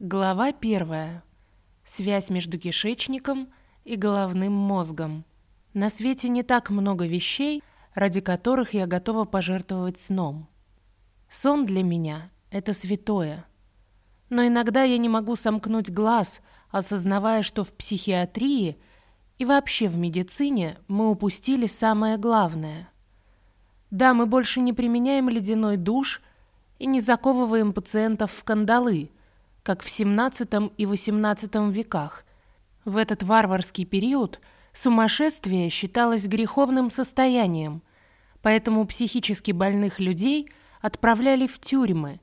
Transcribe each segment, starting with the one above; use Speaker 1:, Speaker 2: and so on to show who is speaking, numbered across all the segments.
Speaker 1: Глава первая. Связь между кишечником и головным мозгом. На свете не так много вещей, ради которых я готова пожертвовать сном. Сон для меня — это святое. Но иногда я не могу сомкнуть глаз, осознавая, что в психиатрии и вообще в медицине мы упустили самое главное. Да, мы больше не применяем ледяной душ и не заковываем пациентов в кандалы — как в XVII и XVIII веках. В этот варварский период сумасшествие считалось греховным состоянием, поэтому психически больных людей отправляли в тюрьмы.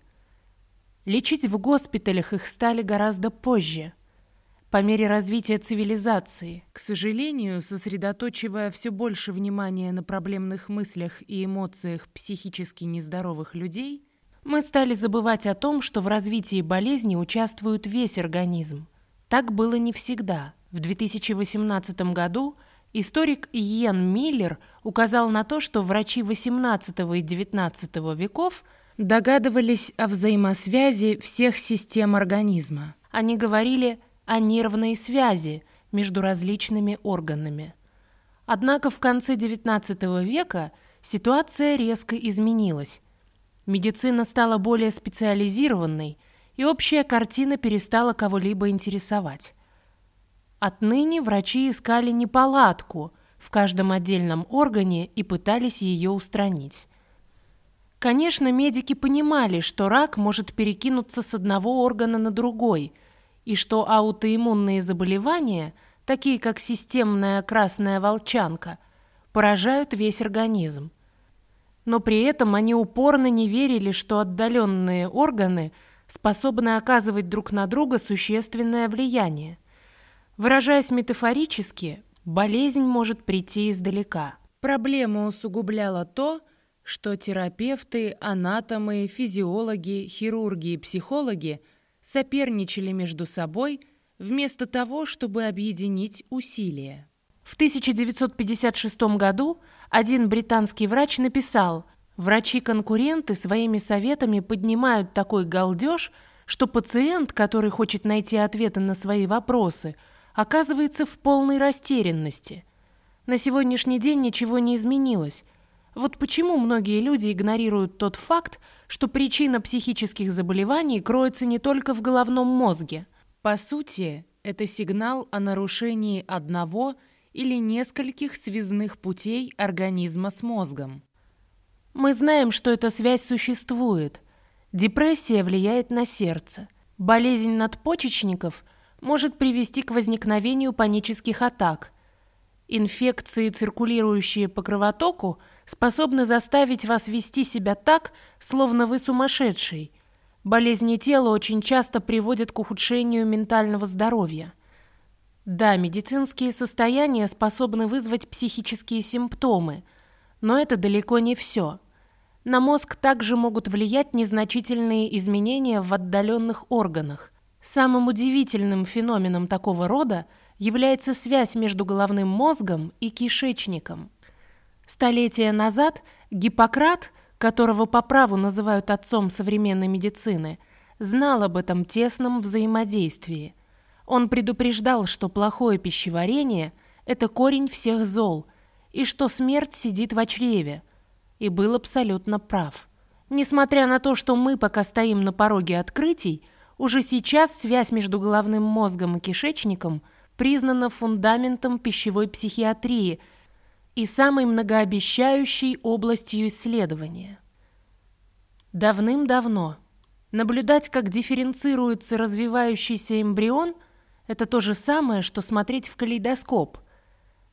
Speaker 1: Лечить в госпиталях их стали гораздо позже, по мере развития цивилизации. К сожалению, сосредоточивая все больше внимания на проблемных мыслях и эмоциях психически нездоровых людей – мы стали забывать о том, что в развитии болезни участвует весь организм. Так было не всегда. В 2018 году историк Иен Миллер указал на то, что врачи XVIII и XIX веков догадывались о взаимосвязи всех систем организма. Они говорили о нервной связи между различными органами. Однако в конце XIX века ситуация резко изменилась. Медицина стала более специализированной, и общая картина перестала кого-либо интересовать. Отныне врачи искали неполадку в каждом отдельном органе и пытались ее устранить. Конечно, медики понимали, что рак может перекинуться с одного органа на другой, и что аутоиммунные заболевания, такие как системная красная волчанка, поражают весь организм но при этом они упорно не верили, что отдаленные органы способны оказывать друг на друга существенное влияние. Выражаясь метафорически, болезнь может прийти издалека. Проблему усугубляло то, что терапевты, анатомы, физиологи, хирурги и психологи соперничали между собой вместо того, чтобы объединить усилия. В 1956 году один британский врач написал, «Врачи-конкуренты своими советами поднимают такой галдеж, что пациент, который хочет найти ответы на свои вопросы, оказывается в полной растерянности. На сегодняшний день ничего не изменилось. Вот почему многие люди игнорируют тот факт, что причина психических заболеваний кроется не только в головном мозге. По сути, это сигнал о нарушении одного – или нескольких связных путей организма с мозгом. Мы знаем, что эта связь существует. Депрессия влияет на сердце. Болезнь надпочечников может привести к возникновению панических атак. Инфекции, циркулирующие по кровотоку, способны заставить вас вести себя так, словно вы сумасшедший. Болезни тела очень часто приводят к ухудшению ментального здоровья. Да, медицинские состояния способны вызвать психические симптомы, но это далеко не все. На мозг также могут влиять незначительные изменения в отдаленных органах. Самым удивительным феноменом такого рода является связь между головным мозгом и кишечником. Столетия назад Гиппократ, которого по праву называют отцом современной медицины, знал об этом тесном взаимодействии – он предупреждал, что плохое пищеварение – это корень всех зол, и что смерть сидит в чреве. И был абсолютно прав. Несмотря на то, что мы пока стоим на пороге открытий, уже сейчас связь между головным мозгом и кишечником признана фундаментом пищевой психиатрии и самой многообещающей областью исследования. Давным-давно наблюдать, как дифференцируется развивающийся эмбрион – это то же самое, что смотреть в калейдоскоп.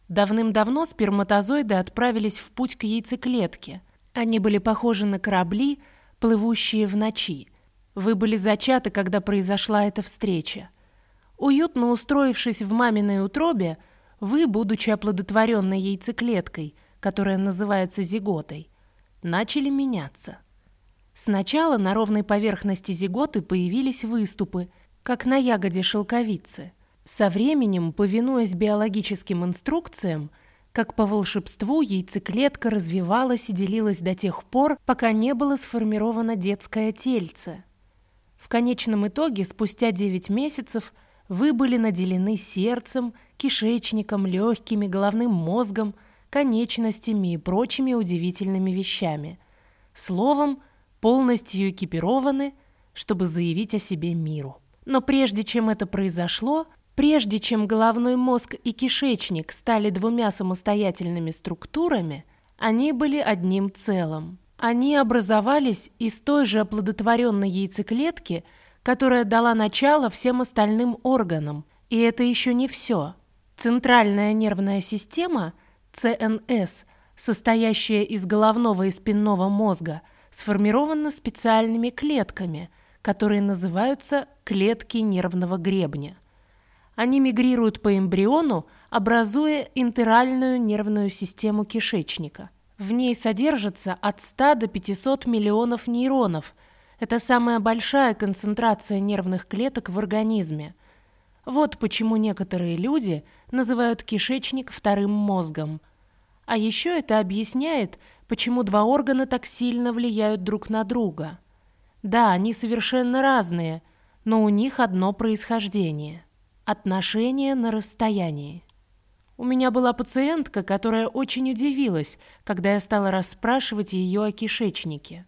Speaker 1: Давным-давно сперматозоиды отправились в путь к яйцеклетке. Они были похожи на корабли, плывущие в ночи. Вы были зачаты, когда произошла эта встреча. Уютно устроившись в маминой утробе, вы, будучи оплодотворенной яйцеклеткой, которая называется зиготой, начали меняться. Сначала на ровной поверхности зиготы появились выступы – как на ягоде шелковицы. Со временем, повинуясь биологическим инструкциям, как по волшебству яйцеклетка развивалась и делилась до тех пор, пока не было сформировано детское тельце. В конечном итоге, спустя 9 месяцев, вы были наделены сердцем, кишечником, легкими, головным мозгом, конечностями и прочими удивительными вещами. Словом, полностью экипированы, чтобы заявить о себе миру. Но прежде чем это произошло, прежде чем головной мозг и кишечник стали двумя самостоятельными структурами, они были одним целым. Они образовались из той же оплодотворенной яйцеклетки, которая дала начало всем остальным органам. И это еще не все. Центральная нервная система, ЦНС, состоящая из головного и спинного мозга, сформирована специальными клетками – которые называются клетки нервного гребня. Они мигрируют по эмбриону, образуя интеральную нервную систему кишечника. В ней содержится от 100 до 500 миллионов нейронов. Это самая большая концентрация нервных клеток в организме. Вот почему некоторые люди называют кишечник вторым мозгом. А еще это объясняет, почему два органа так сильно влияют друг на друга. Да, они совершенно разные, но у них одно происхождение – отношения на расстоянии. У меня была пациентка, которая очень удивилась, когда я стала расспрашивать ее о кишечнике.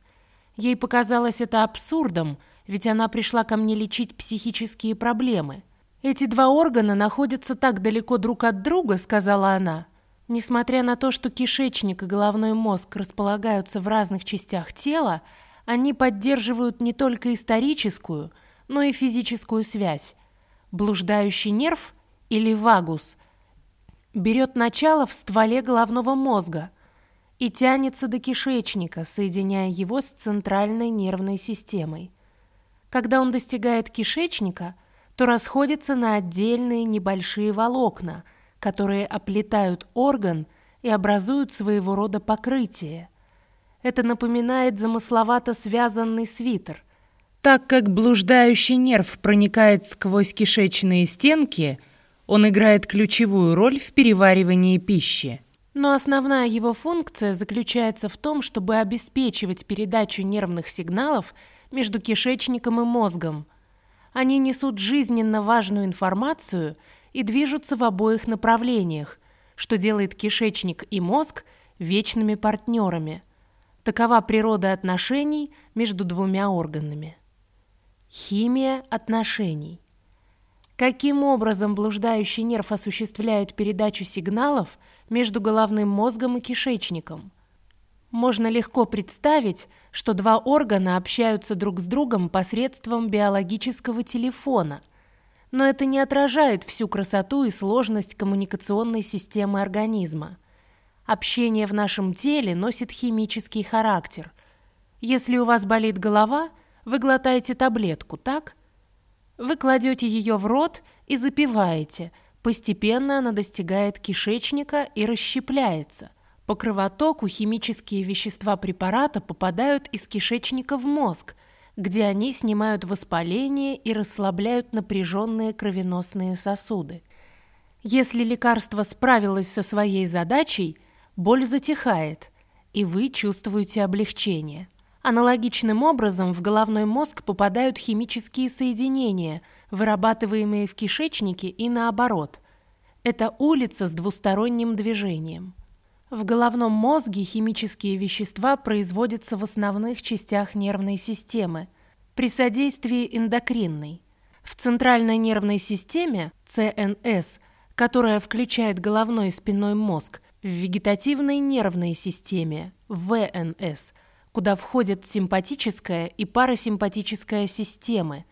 Speaker 1: Ей показалось это абсурдом, ведь она пришла ко мне лечить психические проблемы. «Эти два органа находятся так далеко друг от друга», — сказала она. Несмотря на то, что кишечник и головной мозг располагаются в разных частях тела, они поддерживают не только историческую, но и физическую связь. Блуждающий нерв или вагус берет начало в стволе головного мозга и тянется до кишечника, соединяя его с центральной нервной системой. Когда он достигает кишечника, то расходится на отдельные небольшие волокна, которые оплетают орган и образуют своего рода покрытие – это напоминает замысловато связанный свитер. Так как блуждающий нерв проникает сквозь кишечные стенки, он играет ключевую роль в переваривании пищи. Но основная его функция заключается в том, чтобы обеспечивать передачу нервных сигналов между кишечником и мозгом. Они несут жизненно важную информацию и движутся в обоих направлениях, что делает кишечник и мозг вечными партнерами – Такова природа отношений между двумя органами. Химия отношений. Каким образом блуждающий нерв осуществляет передачу сигналов между головным мозгом и кишечником? Можно легко представить, что два органа общаются друг с другом посредством биологического телефона, но это не отражает всю красоту и сложность коммуникационной системы организма. Общение в нашем теле носит химический характер. Если у вас болит голова, вы глотаете таблетку, так? Вы кладете ее в рот и запиваете. Постепенно она достигает кишечника и расщепляется. По кровотоку химические вещества препарата попадают из кишечника в мозг, где они снимают воспаление и расслабляют напряженные кровеносные сосуды. Если лекарство справилось со своей задачей – Боль затихает, и вы чувствуете облегчение. Аналогичным образом в головной мозг попадают химические соединения, вырабатываемые в кишечнике и наоборот. Это улица с двусторонним движением. В головном мозге химические вещества производятся в основных частях нервной системы при содействии эндокринной. В центральной нервной системе, ЦНС, которая включает головной и спинной мозг, в вегетативной нервной системе, ВНС, куда входят симпатическая и парасимпатическая системы,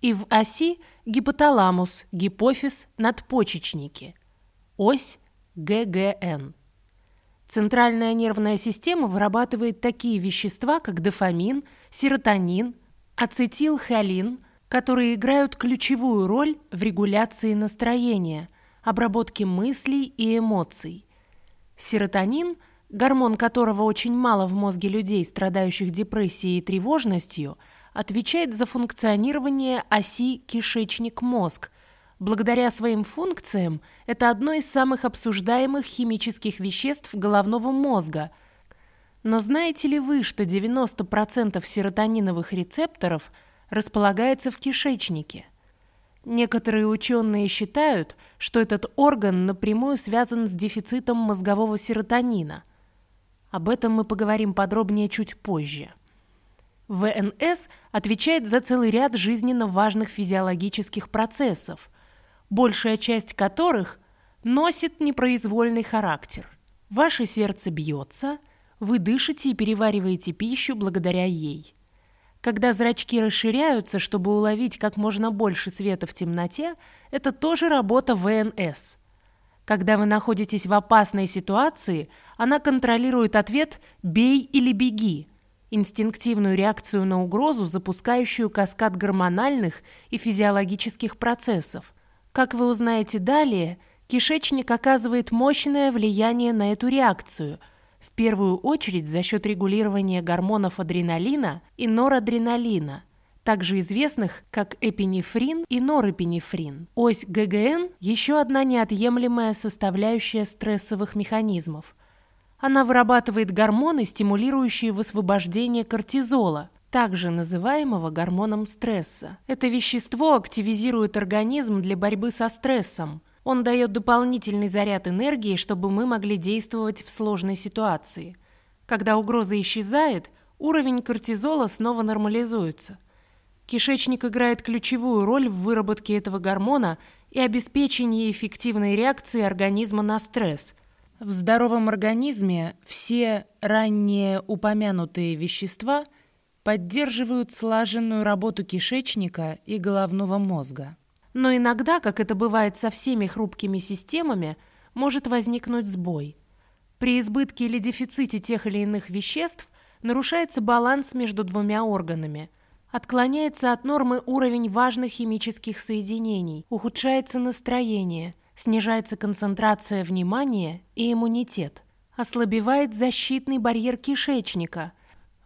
Speaker 1: и в оси гипоталамус, гипофиз, надпочечники, ось ГГН. Центральная нервная система вырабатывает такие вещества, как дофамин, серотонин, ацетилхолин, которые играют ключевую роль в регуляции настроения, обработке мыслей и эмоций. Серотонин, гормон которого очень мало в мозге людей, страдающих депрессией и тревожностью, отвечает за функционирование оси кишечник-мозг. Благодаря своим функциям это одно из самых обсуждаемых химических веществ головного мозга. Но знаете ли вы, что 90% серотониновых рецепторов располагается в кишечнике. Некоторые ученые считают, что этот орган напрямую связан с дефицитом мозгового серотонина. Об этом мы поговорим подробнее чуть позже. ВНС отвечает за целый ряд жизненно важных физиологических процессов, большая часть которых носит непроизвольный характер. Ваше сердце бьется, вы дышите и перевариваете пищу благодаря ей. Когда зрачки расширяются, чтобы уловить как можно больше света в темноте, это тоже работа ВНС. Когда вы находитесь в опасной ситуации, она контролирует ответ «бей или беги», инстинктивную реакцию на угрозу, запускающую каскад гормональных и физиологических процессов. Как вы узнаете далее, кишечник оказывает мощное влияние на эту реакцию, в первую очередь за счет регулирования гормонов адреналина и норадреналина, также известных как эпинефрин и норэпинефрин. Ось ГГН – еще одна неотъемлемая составляющая стрессовых механизмов. Она вырабатывает гормоны, стимулирующие высвобождение кортизола, также называемого гормоном стресса. Это вещество активизирует организм для борьбы со стрессом. Он дает дополнительный заряд энергии, чтобы мы могли действовать в сложной ситуации. Когда угроза исчезает, уровень кортизола снова нормализуется. Кишечник играет ключевую роль в выработке этого гормона и обеспечении эффективной реакции организма на стресс – в здоровом организме все ранее упомянутые вещества поддерживают слаженную работу кишечника и головного мозга. Но иногда, как это бывает со всеми хрупкими системами, может возникнуть сбой. При избытке или дефиците тех или иных веществ нарушается баланс между двумя органами. Отклоняется от нормы уровень важных химических соединений, ухудшается настроение – снижается концентрация внимания и иммунитет, ослабевает защитный барьер кишечника.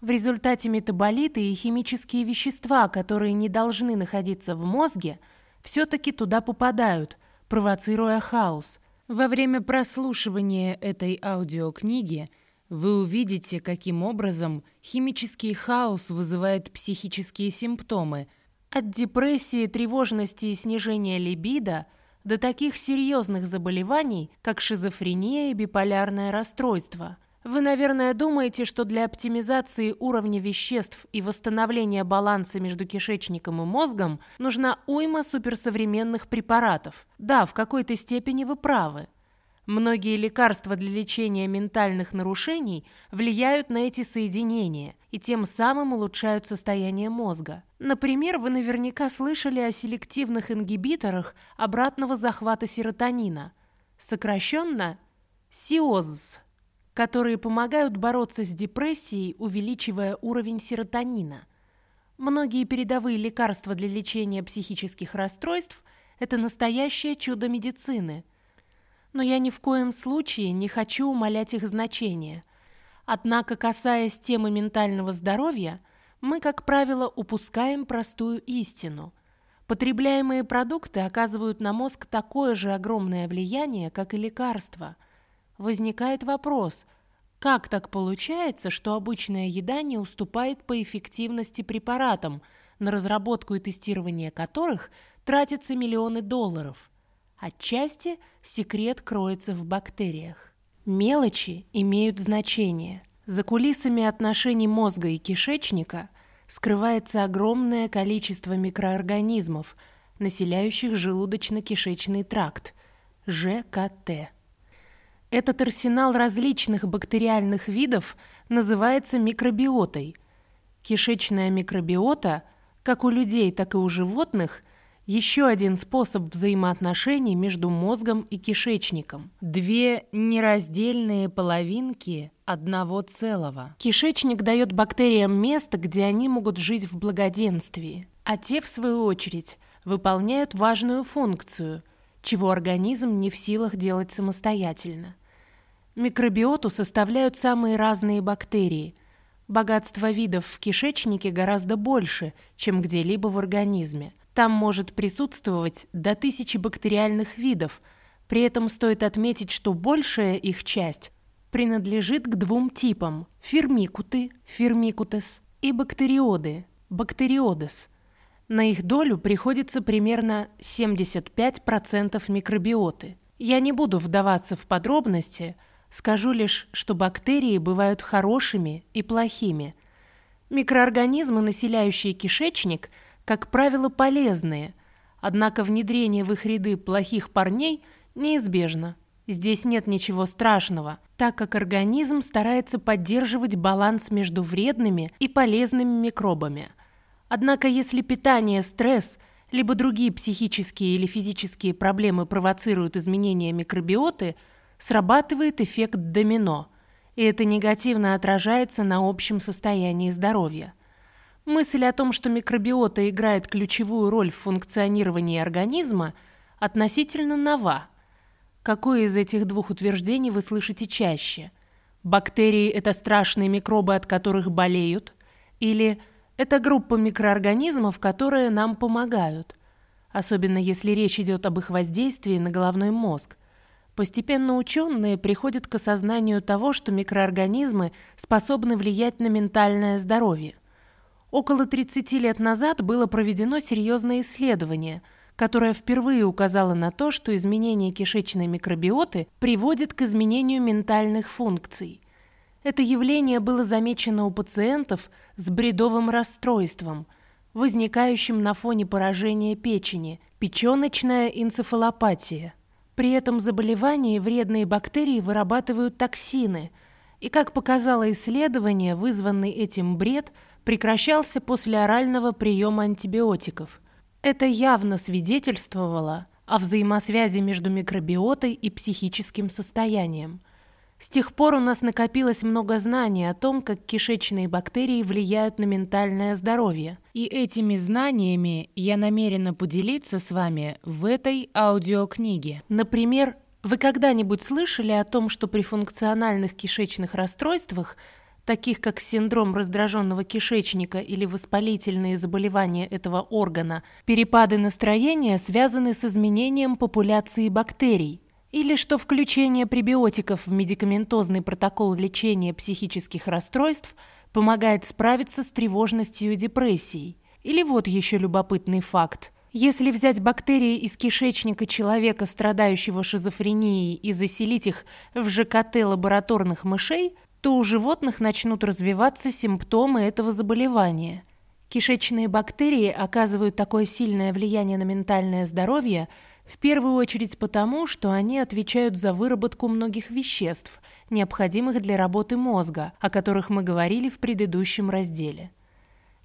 Speaker 1: В результате метаболиты и химические вещества, которые не должны находиться в мозге, все-таки туда попадают, провоцируя хаос. Во время прослушивания этой аудиокниги вы увидите, каким образом химический хаос вызывает психические симптомы – от депрессии, тревожности и снижения либидо – до таких серьезных заболеваний, как шизофрения и биполярное расстройство. Вы, наверное, думаете, что для оптимизации уровня веществ и восстановления баланса между кишечником и мозгом нужна уйма суперсовременных препаратов. Да, в какой-то степени вы правы. Многие лекарства для лечения ментальных нарушений влияют на эти соединения и тем самым улучшают состояние мозга. Например, вы наверняка слышали о селективных ингибиторах обратного захвата серотонина, сокращенно СИОЗ, которые помогают бороться с депрессией, увеличивая уровень серотонина. Многие передовые лекарства для лечения психических расстройств – это настоящее чудо медицины – но я ни в коем случае не хочу умалять их значение. Однако, касаясь темы ментального здоровья, мы, как правило, упускаем простую истину. Потребляемые продукты оказывают на мозг такое же огромное влияние, как и лекарства. Возникает вопрос, как так получается, что обычная еда не уступает по эффективности препаратам, на разработку и тестирование которых тратятся миллионы долларов – Отчасти секрет кроется в бактериях. Мелочи имеют значение. За кулисами отношений мозга и кишечника скрывается огромное количество микроорганизмов, населяющих желудочно-кишечный тракт – ЖКТ. Этот арсенал различных бактериальных видов называется микробиотой. Кишечная микробиота, как у людей, так и у животных – еще один способ взаимоотношений между мозгом и кишечником. Две нераздельные половинки одного целого. Кишечник дает бактериям место, где они могут жить в благоденствии. А те, в свою очередь, выполняют важную функцию, чего организм не в силах делать самостоятельно. Микробиоту составляют самые разные бактерии. Богатство видов в кишечнике гораздо больше, чем где-либо в организме – там может присутствовать до тысячи бактериальных видов, при этом стоит отметить, что большая их часть принадлежит к двум типам – фирмикуты, фирмикутес, и бактериоды, бактериодес. На их долю приходится примерно 75% микробиоты. Я не буду вдаваться в подробности, скажу лишь, что бактерии бывают хорошими и плохими. Микроорганизмы, населяющие кишечник, как правило, полезные, однако внедрение в их ряды плохих парней неизбежно. Здесь нет ничего страшного, так как организм старается поддерживать баланс между вредными и полезными микробами. Однако если питание, стресс, либо другие психические или физические проблемы провоцируют изменения микробиоты, срабатывает эффект домино, и это негативно отражается на общем состоянии здоровья. Мысль о том, что микробиота играет ключевую роль в функционировании организма, относительно нова – Какое из этих двух утверждений вы слышите чаще? Бактерии – это страшные микробы, от которых болеют? Или это группа микроорганизмов, которые нам помогают? Особенно если речь идет об их воздействии на головной мозг. Постепенно ученые приходят к осознанию того, что микроорганизмы способны влиять на ментальное здоровье. Около 30 лет назад было проведено серьезное исследование – которая впервые указала на то, что изменение кишечной микробиоты приводит к изменению ментальных функций. Это явление было замечено у пациентов с бредовым расстройством, возникающим на фоне поражения печени, печеночная энцефалопатия. При этом заболевании вредные бактерии вырабатывают токсины, и, как показало исследование, вызванный этим бред прекращался после орального приема антибиотиков. Это явно свидетельствовало о взаимосвязи между микробиотой и психическим состоянием. С тех пор у нас накопилось много знаний о том, как кишечные бактерии влияют на ментальное здоровье. И этими знаниями я намерена поделиться с вами в этой аудиокниге. Например, вы когда-нибудь слышали о том, что при функциональных кишечных расстройствах – таких как синдром раздраженного кишечника или воспалительные заболевания этого органа, перепады настроения связаны с изменением популяции бактерий, или что включение пребиотиков в медикаментозный протокол лечения психических расстройств помогает справиться с тревожностью и депрессией. Или вот еще любопытный факт. Если взять бактерии из кишечника человека, страдающего шизофренией, и заселить их в ЖКТ лабораторных мышей, то у животных начнут развиваться симптомы этого заболевания. Кишечные бактерии оказывают такое сильное влияние на ментальное здоровье в первую очередь потому, что они отвечают за выработку многих веществ, необходимых для работы мозга, о которых мы говорили в предыдущем разделе.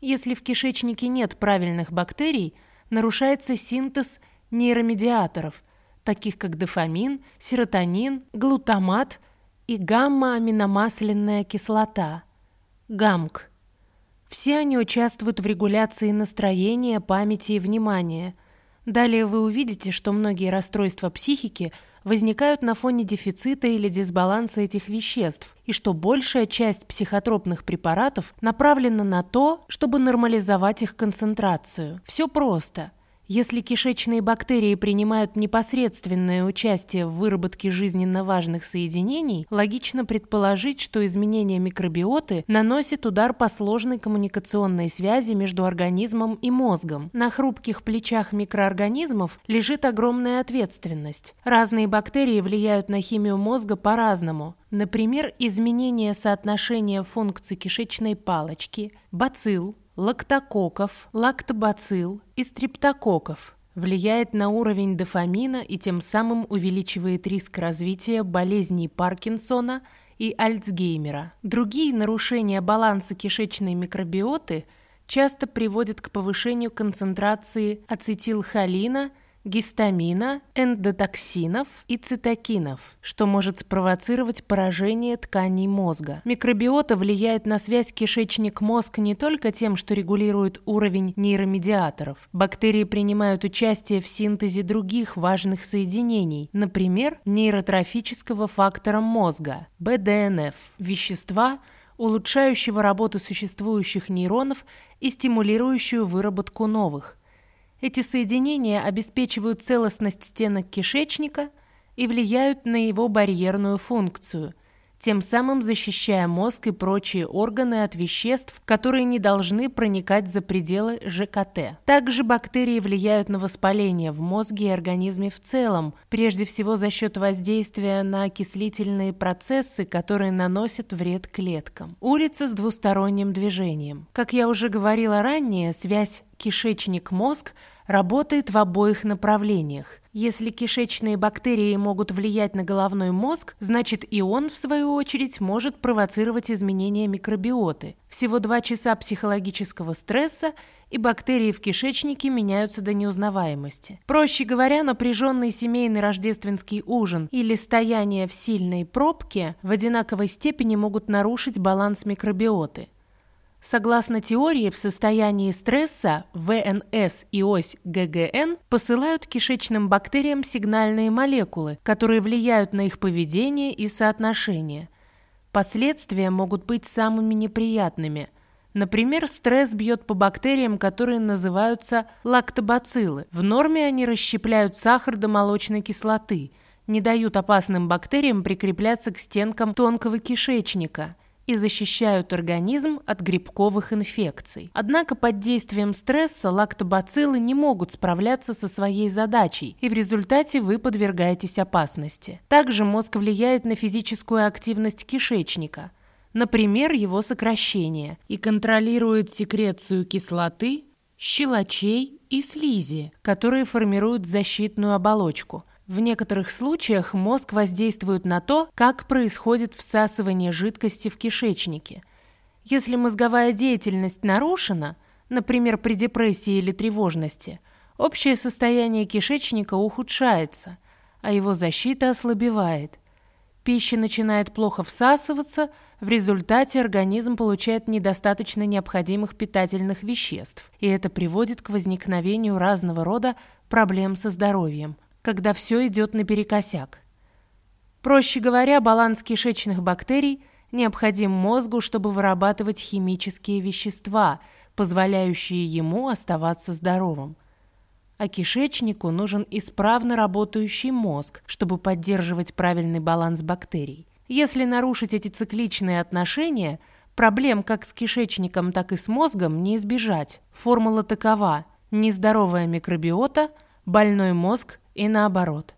Speaker 1: Если в кишечнике нет правильных бактерий, нарушается синтез нейромедиаторов, таких как дофамин, серотонин, глутамат – и гамма-аминомасляная кислота, ГАМК. Все они участвуют в регуляции настроения, памяти и внимания. Далее вы увидите, что многие расстройства психики возникают на фоне дефицита или дисбаланса этих веществ, и что большая часть психотропных препаратов направлена на то, чтобы нормализовать их концентрацию. Все просто – если кишечные бактерии принимают непосредственное участие в выработке жизненно важных соединений, логично предположить, что изменение микробиоты наносит удар по сложной коммуникационной связи между организмом и мозгом. На хрупких плечах микроорганизмов лежит огромная ответственность. Разные бактерии влияют на химию мозга по-разному. Например, изменение соотношения функций кишечной палочки, бацилл, лактококков, лактобацилл и стрептококков, влияет на уровень дофамина и тем самым увеличивает риск развития болезней Паркинсона и Альцгеймера. Другие нарушения баланса кишечной микробиоты часто приводят к повышению концентрации ацетилхолина – гистамина, эндотоксинов и цитокинов, что может спровоцировать поражение тканей мозга. Микробиота влияет на связь кишечник-мозг не только тем, что регулирует уровень нейромедиаторов. Бактерии принимают участие в синтезе других важных соединений, например, нейротрофического фактора мозга, БДНФ, вещества, улучшающего работу существующих нейронов и стимулирующую выработку новых. Эти соединения обеспечивают целостность стенок кишечника и влияют на его барьерную функцию. Тем самым защищая мозг и прочие органы от веществ, которые не должны проникать за пределы ЖКТ. Также бактерии влияют на воспаление в мозге и организме в целом, прежде всего за счет воздействия на окислительные процессы, которые наносят вред клеткам. Улица с двусторонним движением. Как я уже говорила ранее, связь кишечник-мозг – работает в обоих направлениях. Если кишечные бактерии могут влиять на головной мозг, значит и он, в свою очередь, может провоцировать изменения микробиоты. Всего два часа психологического стресса, и бактерии в кишечнике меняются до неузнаваемости. Проще говоря, напряженный семейный рождественский ужин или стояние в сильной пробке в одинаковой степени могут нарушить баланс микробиоты. Согласно теории, в состоянии стресса ВНС и ось ГГН посылают кишечным бактериям сигнальные молекулы, которые влияют на их поведение и соотношение. Последствия могут быть самыми неприятными. Например, стресс бьет по бактериям, которые называются лактобациллы. В норме они расщепляют сахар до молочной кислоты, не дают опасным бактериям прикрепляться к стенкам тонкого кишечника – и защищают организм от грибковых инфекций. Однако под действием стресса лактобациллы не могут справляться со своей задачей, и в результате вы подвергаетесь опасности. Также мозг влияет на физическую активность кишечника, например, его сокращение, и контролирует секрецию кислоты, щелочей и слизи, которые формируют защитную оболочку – в некоторых случаях мозг воздействует на то, как происходит всасывание жидкости в кишечнике. Если мозговая деятельность нарушена, например, при депрессии или тревожности, общее состояние кишечника ухудшается, а его защита ослабевает. Пища начинает плохо всасываться, в результате организм получает недостаточно необходимых питательных веществ, и это приводит к возникновению разного рода проблем со здоровьем – когда все идет наперекосяк. Проще говоря, баланс кишечных бактерий необходим мозгу, чтобы вырабатывать химические вещества, позволяющие ему оставаться здоровым. А кишечнику нужен исправно работающий мозг, чтобы поддерживать правильный баланс бактерий. Если нарушить эти цикличные отношения, проблем как с кишечником, так и с мозгом не избежать. Формула такова – нездоровая микробиота, больной мозг и наоборот.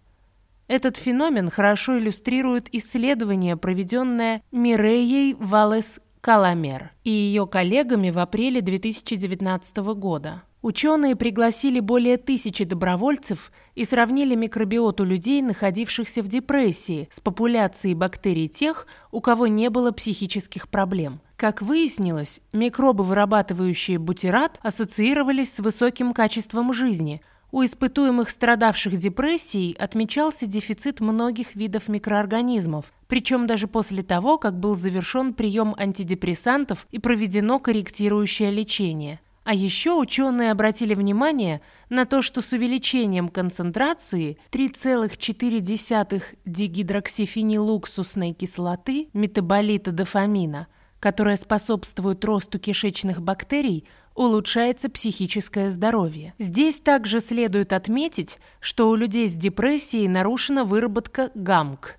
Speaker 1: Этот феномен хорошо иллюстрирует исследование, проведенное Миреей Валес Каламер и ее коллегами в апреле 2019 года. Ученые пригласили более тысячи добровольцев и сравнили микробиоту людей, находившихся в депрессии, с популяцией бактерий тех, у кого не было психических проблем. Как выяснилось, микробы, вырабатывающие бутират, ассоциировались с высоким качеством жизни – у испытуемых, страдавших депрессией, отмечался дефицит многих видов микроорганизмов, причем даже после того, как был завершен прием антидепрессантов и проведено корректирующее лечение. А еще ученые обратили внимание на то, что с увеличением концентрации 3,4 дигидроксифенилуксусной кислоты метаболита дофамина, которая способствует росту кишечных бактерий, улучшается психическое здоровье. Здесь также следует отметить, что у людей с депрессией нарушена выработка ГАМК.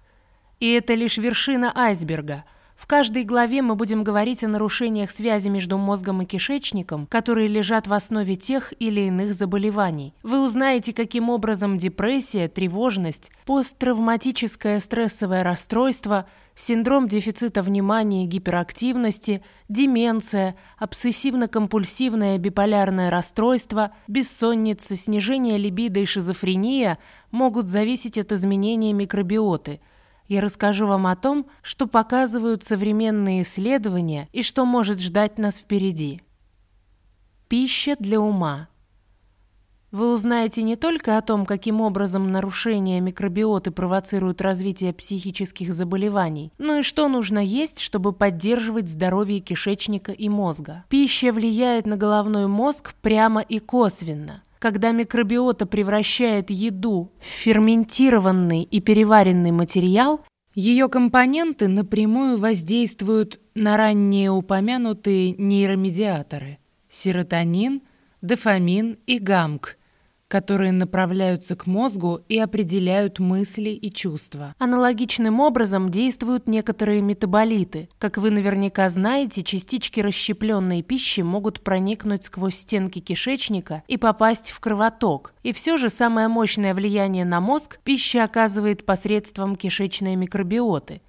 Speaker 1: И это лишь вершина айсберга. В каждой главе мы будем говорить о нарушениях связи между мозгом и кишечником, которые лежат в основе тех или иных заболеваний. Вы узнаете, каким образом депрессия, тревожность, посттравматическое стрессовое расстройство – синдром дефицита внимания и гиперактивности, деменция, обсессивно-компульсивное биполярное расстройство, бессонница, снижение либидо и шизофрения могут зависеть от изменения микробиоты. Я расскажу вам о том, что показывают современные исследования и что может ждать нас впереди. Пища для ума – вы узнаете не только о том, каким образом нарушение микробиоты провоцируют развитие психических заболеваний, но и что нужно есть, чтобы поддерживать здоровье кишечника и мозга. Пища влияет на головной мозг прямо и косвенно. Когда микробиота превращает еду в ферментированный и переваренный материал, ее компоненты напрямую воздействуют на ранее упомянутые нейромедиаторы – серотонин, дофамин и гамк – которые направляются к мозгу и определяют мысли и чувства. Аналогичным образом действуют некоторые метаболиты. Как вы наверняка знаете, частички расщепленной пищи могут проникнуть сквозь стенки кишечника и попасть в кровоток. И все же самое мощное влияние на мозг пища оказывает посредством кишечной микробиоты.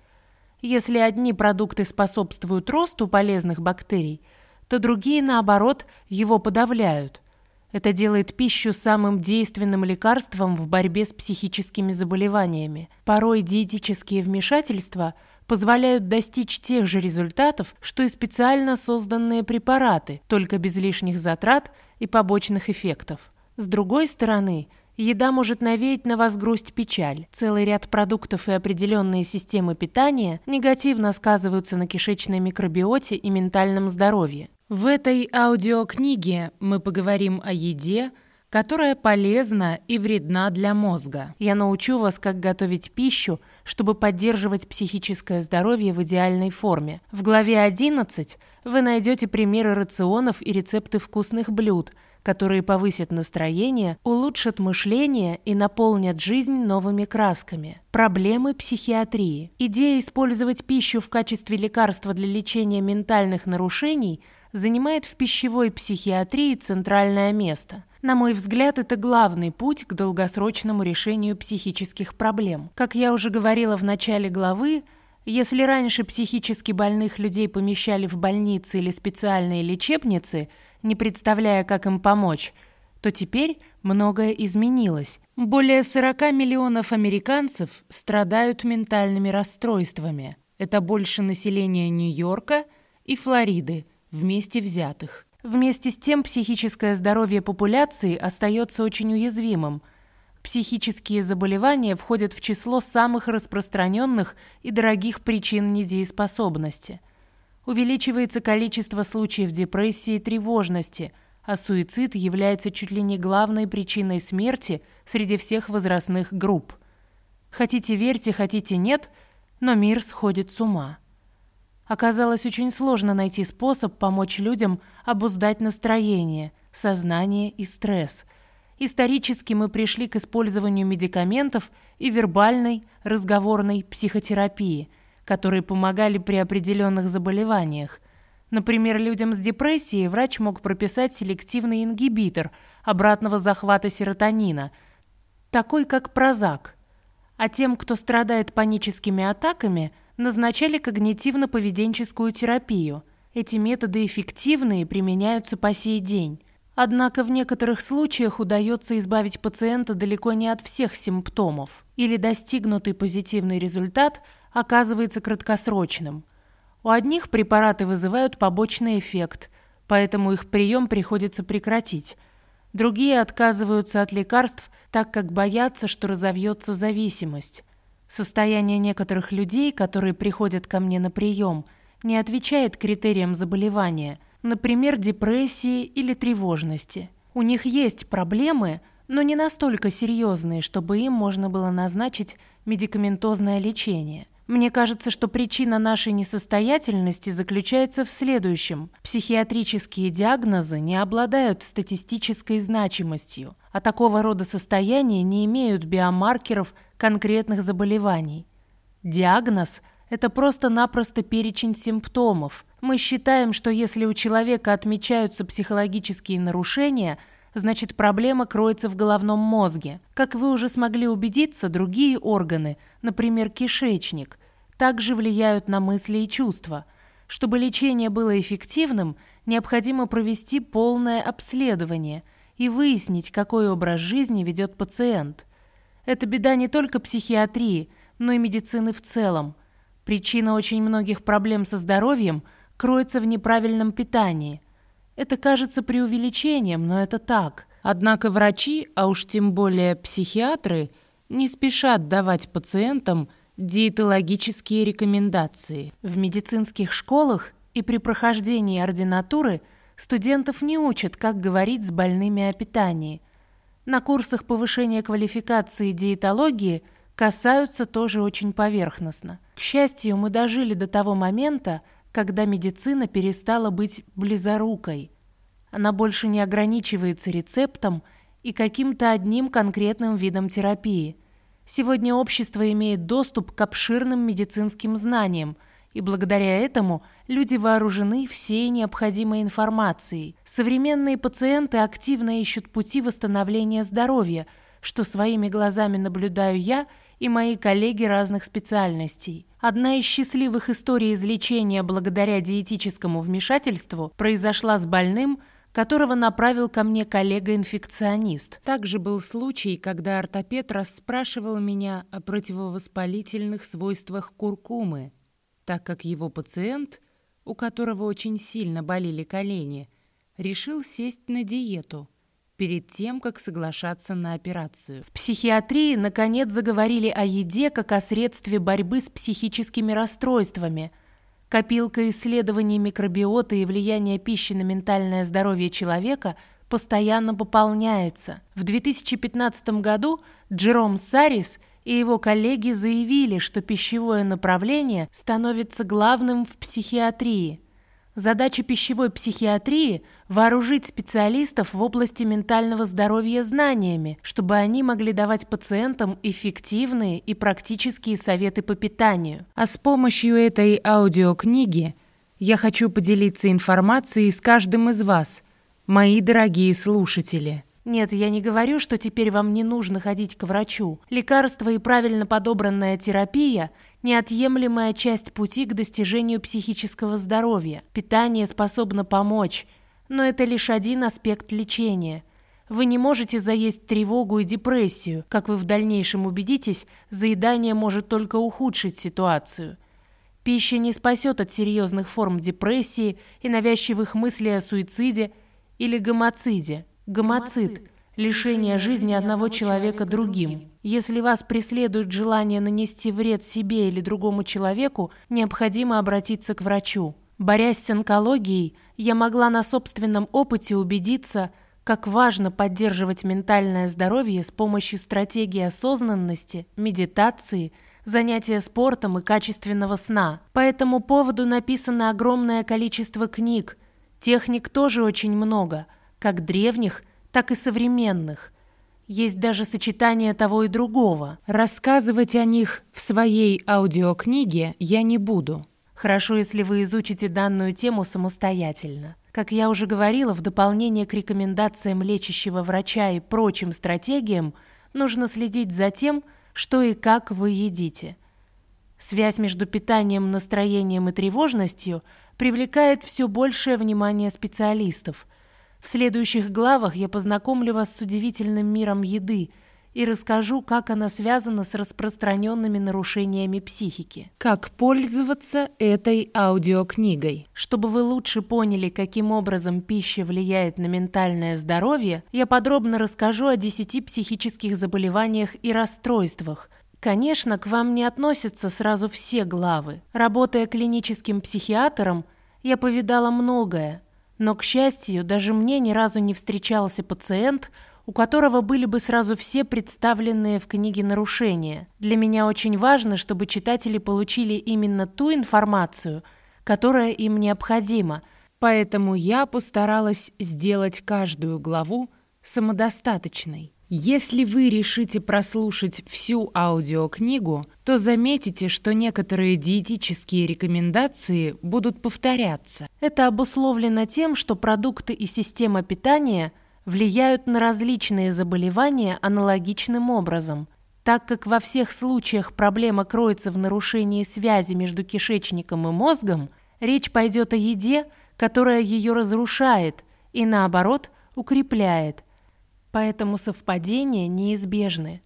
Speaker 1: Если одни продукты способствуют росту полезных бактерий, то другие, наоборот, его подавляют – это делает пищу самым действенным лекарством в борьбе с психическими заболеваниями. Порой диетические вмешательства позволяют достичь тех же результатов, что и специально созданные препараты, только без лишних затрат и побочных эффектов. С другой стороны, еда может навеять на вас грусть печаль. Целый ряд продуктов и определенные системы питания негативно сказываются на кишечной микробиоте и ментальном здоровье. В этой аудиокниге мы поговорим о еде, которая полезна и вредна для мозга. Я научу вас, как готовить пищу, чтобы поддерживать психическое здоровье в идеальной форме. В главе 11 вы найдете примеры рационов и рецепты вкусных блюд, которые повысят настроение, улучшат мышление и наполнят жизнь новыми красками. Проблемы психиатрии. Идея использовать пищу в качестве лекарства для лечения ментальных нарушений – занимает в пищевой психиатрии центральное место. На мой взгляд, это главный путь к долгосрочному решению психических проблем. Как я уже говорила в начале главы, если раньше психически больных людей помещали в больницы или специальные лечебницы, не представляя, как им помочь, то теперь многое изменилось. Более 40 миллионов американцев страдают ментальными расстройствами. Это больше населения Нью-Йорка и Флориды, вместе взятых. Вместе с тем психическое здоровье популяции остается очень уязвимым. Психические заболевания входят в число самых распространенных и дорогих причин недееспособности. Увеличивается количество случаев депрессии и тревожности, а суицид является чуть ли не главной причиной смерти среди всех возрастных групп. Хотите верьте, хотите нет, но мир сходит с ума. Оказалось очень сложно найти способ помочь людям обуздать настроение, сознание и стресс. Исторически мы пришли к использованию медикаментов и вербальной, разговорной психотерапии, которые помогали при определенных заболеваниях. Например, людям с депрессией врач мог прописать селективный ингибитор обратного захвата серотонина, такой как Прозак. А тем, кто страдает паническими атаками – назначали когнитивно-поведенческую терапию. Эти методы эффективны и применяются по сей день. Однако в некоторых случаях удается избавить пациента далеко не от всех симптомов, или достигнутый позитивный результат оказывается краткосрочным. У одних препараты вызывают побочный эффект, поэтому их прием приходится прекратить. Другие отказываются от лекарств, так как боятся, что разовьется зависимость. Состояние некоторых людей, которые приходят ко мне на прием, не отвечает критериям заболевания, например, депрессии или тревожности. У них есть проблемы, но не настолько серьезные, чтобы им можно было назначить медикаментозное лечение. Мне кажется, что причина нашей несостоятельности заключается в следующем. Психиатрические диагнозы не обладают статистической значимостью, а такого рода состояния не имеют биомаркеров конкретных заболеваний. Диагноз – это просто-напросто перечень симптомов. Мы считаем, что если у человека отмечаются психологические нарушения, значит проблема кроется в головном мозге. Как вы уже смогли убедиться, другие органы, например, кишечник, также влияют на мысли и чувства. Чтобы лечение было эффективным, необходимо провести полное обследование и выяснить, какой образ жизни ведет пациент – это беда не только психиатрии, но и медицины в целом. Причина очень многих проблем со здоровьем кроется в неправильном питании. Это кажется преувеличением, но это так. Однако врачи, а уж тем более психиатры, не спешат давать пациентам диетологические рекомендации. В медицинских школах и при прохождении ординатуры студентов не учат, как говорить с больными о питании – на курсах повышения квалификации диетологии касаются тоже очень поверхностно. К счастью, мы дожили до того момента, когда медицина перестала быть близорукой. Она больше не ограничивается рецептом и каким-то одним конкретным видом терапии. Сегодня общество имеет доступ к обширным медицинским знаниям, и благодаря этому люди вооружены всей необходимой информацией. Современные пациенты активно ищут пути восстановления здоровья, что своими глазами наблюдаю я и мои коллеги разных специальностей. Одна из счастливых историй излечения благодаря диетическому вмешательству произошла с больным, которого направил ко мне коллега-инфекционист. Также был случай, когда ортопед расспрашивал меня о противовоспалительных свойствах куркумы, так как его пациент, у которого очень сильно болели колени, решил сесть на диету перед тем, как соглашаться на операцию. В психиатрии, наконец, заговорили о еде как о средстве борьбы с психическими расстройствами. Копилка исследований микробиоты и влияния пищи на ментальное здоровье человека постоянно пополняется. В 2015 году Джером Сарис и его коллеги заявили, что пищевое направление становится главным в психиатрии – Задача пищевой психиатрии – вооружить специалистов в области ментального здоровья знаниями, чтобы они могли давать пациентам эффективные и практические советы по питанию. А с помощью этой аудиокниги я хочу поделиться информацией с каждым из вас, мои дорогие слушатели. Нет, я не говорю, что теперь вам не нужно ходить к врачу. Лекарства и правильно подобранная терапия – неотъемлемая часть пути к достижению психического здоровья. Питание способно помочь, но это лишь один аспект лечения. Вы не можете заесть тревогу и депрессию. Как вы в дальнейшем убедитесь, заедание может только ухудшить ситуацию. Пища не спасет от серьезных форм депрессии и навязчивых мыслей о суициде или гомоциде. Гомоцид – лишение жизни одного человека другим. Если вас преследует желание нанести вред себе или другому человеку, необходимо обратиться к врачу. Борясь с онкологией, я могла на собственном опыте убедиться, как важно поддерживать ментальное здоровье с помощью стратегии осознанности, медитации, занятия спортом и качественного сна. По этому поводу написано огромное количество книг. Техник тоже очень много, как древних, так и современных – есть даже сочетание того и другого. Рассказывать о них в своей аудиокниге я не буду. Хорошо, если вы изучите данную тему самостоятельно. Как я уже говорила, в дополнение к рекомендациям лечащего врача и прочим стратегиям, нужно следить за тем, что и как вы едите. Связь между питанием, настроением и тревожностью привлекает все большее внимание специалистов – в следующих главах я познакомлю вас с удивительным миром еды и расскажу, как она связана с распространенными нарушениями психики. Как пользоваться этой аудиокнигой. Чтобы вы лучше поняли, каким образом пища влияет на ментальное здоровье, я подробно расскажу о 10 психических заболеваниях и расстройствах – Конечно, к вам не относятся сразу все главы. Работая клиническим психиатром, я повидала многое, но, к счастью, даже мне ни разу не встречался пациент, у которого были бы сразу все представленные в книге нарушения. Для меня очень важно, чтобы читатели получили именно ту информацию, которая им необходима, поэтому я постаралась сделать каждую главу самодостаточной. Если вы решите прослушать всю аудиокнигу, то заметите, что некоторые диетические рекомендации будут повторяться. Это обусловлено тем, что продукты и система питания влияют на различные заболевания аналогичным образом. Так как во всех случаях проблема кроется в нарушении связи между кишечником и мозгом, речь пойдет о еде, которая ее разрушает и, наоборот, укрепляет – Поэтому совпадения неизбежны.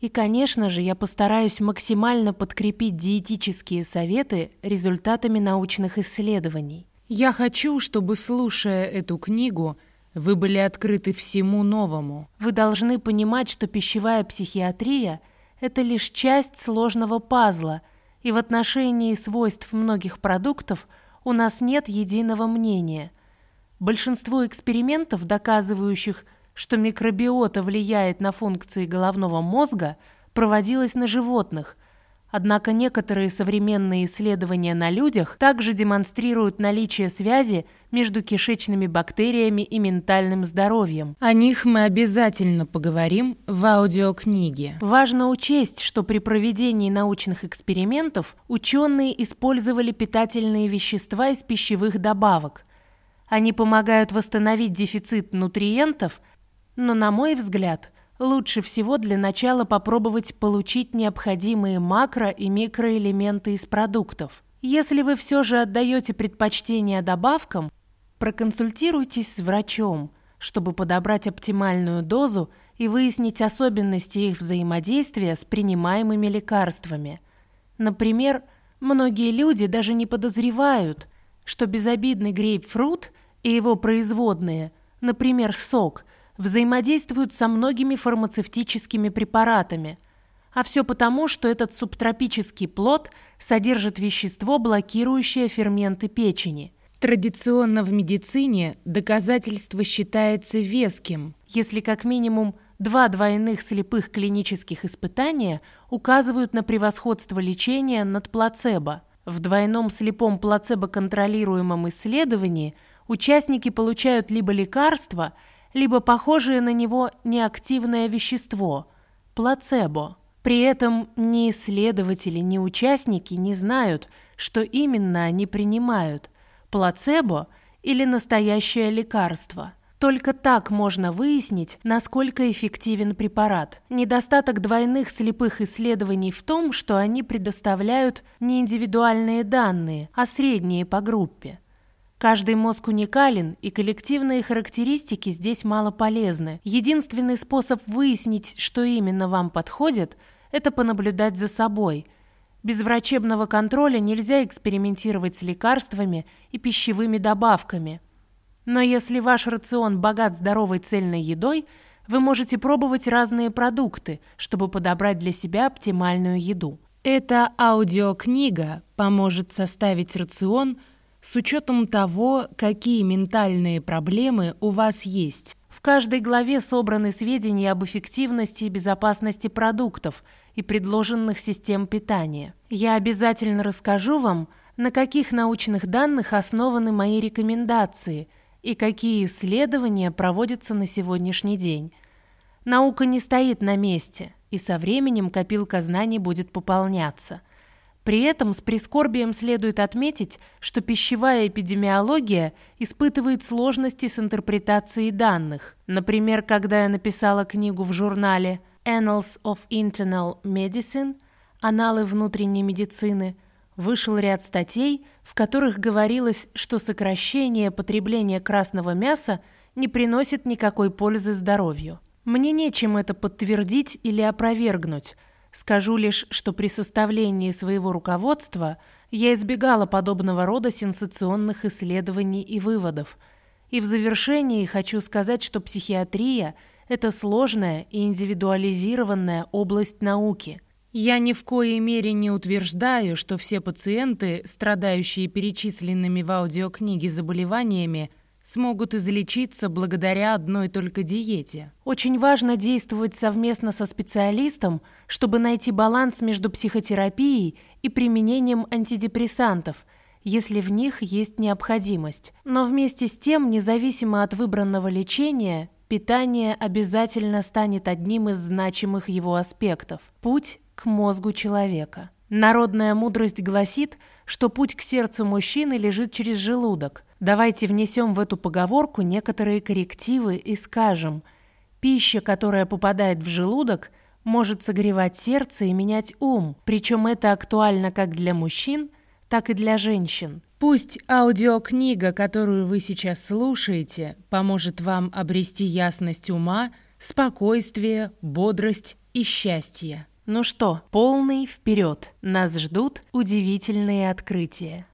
Speaker 1: И, конечно же, я постараюсь максимально подкрепить диетические советы результатами научных исследований. Я хочу, чтобы, слушая эту книгу, вы были открыты всему новому. Вы должны понимать, что пищевая психиатрия – это лишь часть сложного пазла, и в отношении свойств многих продуктов у нас нет единого мнения. Большинство экспериментов, доказывающих – что микробиота влияет на функции головного мозга, проводилось на животных, Однако некоторые современные исследования на людях также демонстрируют наличие связи между кишечными бактериями и ментальным здоровьем.
Speaker 2: О них мы обязательно поговорим в аудиокниге.
Speaker 1: Важно учесть, что при проведении научных экспериментов ученые использовали питательные вещества из пищевых добавок. Они помогают восстановить дефицит нутриентов, но, на мой взгляд, лучше всего для начала попробовать получить необходимые макро- и микроэлементы из продуктов. Если вы все же отдаете предпочтение добавкам, проконсультируйтесь с врачом, чтобы подобрать оптимальную дозу и выяснить особенности их взаимодействия с принимаемыми лекарствами. Например, многие люди даже не подозревают, что безобидный грейпфрут и его производные, например, сок, взаимодействуют со многими фармацевтическими препаратами. А все потому, что этот субтропический плод содержит вещество, блокирующее ферменты печени.
Speaker 2: Традиционно в медицине доказательство считается веским,
Speaker 1: если как минимум два двойных слепых клинических испытания указывают на превосходство лечения над плацебо. В двойном слепом плацебо-контролируемом исследовании участники получают либо лекарство – либо похожее на него неактивное вещество – плацебо. При этом ни исследователи, ни участники не знают, что именно они принимают – плацебо или настоящее лекарство. Только так можно выяснить, насколько эффективен препарат. Недостаток двойных слепых исследований в том, что они предоставляют не индивидуальные данные, а средние по группе. Каждый мозг уникален, и коллективные характеристики здесь мало полезны. Единственный способ выяснить, что именно вам подходит, это понаблюдать за собой. Без врачебного контроля нельзя экспериментировать с лекарствами и пищевыми добавками. Но если ваш рацион богат здоровой цельной едой, вы можете пробовать разные продукты, чтобы подобрать для себя оптимальную еду.
Speaker 2: Эта аудиокнига поможет составить рацион – с учетом того, какие ментальные проблемы у вас есть.
Speaker 1: В каждой главе собраны сведения об эффективности и безопасности продуктов и предложенных систем питания. Я обязательно расскажу вам, на каких научных данных основаны мои рекомендации и какие исследования проводятся на сегодняшний день. Наука не стоит на месте, и со временем копилка знаний будет пополняться – при этом с прискорбием следует отметить, что пищевая эпидемиология испытывает сложности с интерпретацией данных. Например, когда я написала книгу в журнале Annals of Internal Medicine «Аналы внутренней медицины», вышел ряд статей, в которых говорилось, что сокращение потребления красного мяса не приносит никакой пользы здоровью. Мне нечем это подтвердить или опровергнуть – Скажу лишь, что при составлении своего руководства я избегала подобного рода сенсационных исследований и выводов. И в завершении хочу сказать, что психиатрия – это сложная и индивидуализированная область науки.
Speaker 2: Я ни в коей мере не утверждаю, что все пациенты, страдающие перечисленными в аудиокниге заболеваниями, смогут излечиться благодаря одной только диете.
Speaker 1: Очень важно действовать совместно со специалистом, чтобы найти баланс между психотерапией и применением антидепрессантов, если в них есть необходимость. Но вместе с тем, независимо от выбранного лечения, питание обязательно станет одним из значимых его аспектов – путь к мозгу человека. Народная мудрость гласит, что путь к сердцу мужчины лежит через желудок – Давайте внесем в эту поговорку некоторые коррективы и скажем, пища, которая попадает в желудок, может согревать сердце и менять ум, причем это актуально как для мужчин, так и для женщин.
Speaker 2: Пусть аудиокнига, которую вы сейчас слушаете, поможет вам обрести ясность ума, спокойствие, бодрость и счастье.
Speaker 1: Ну что, полный вперед! Нас ждут удивительные открытия.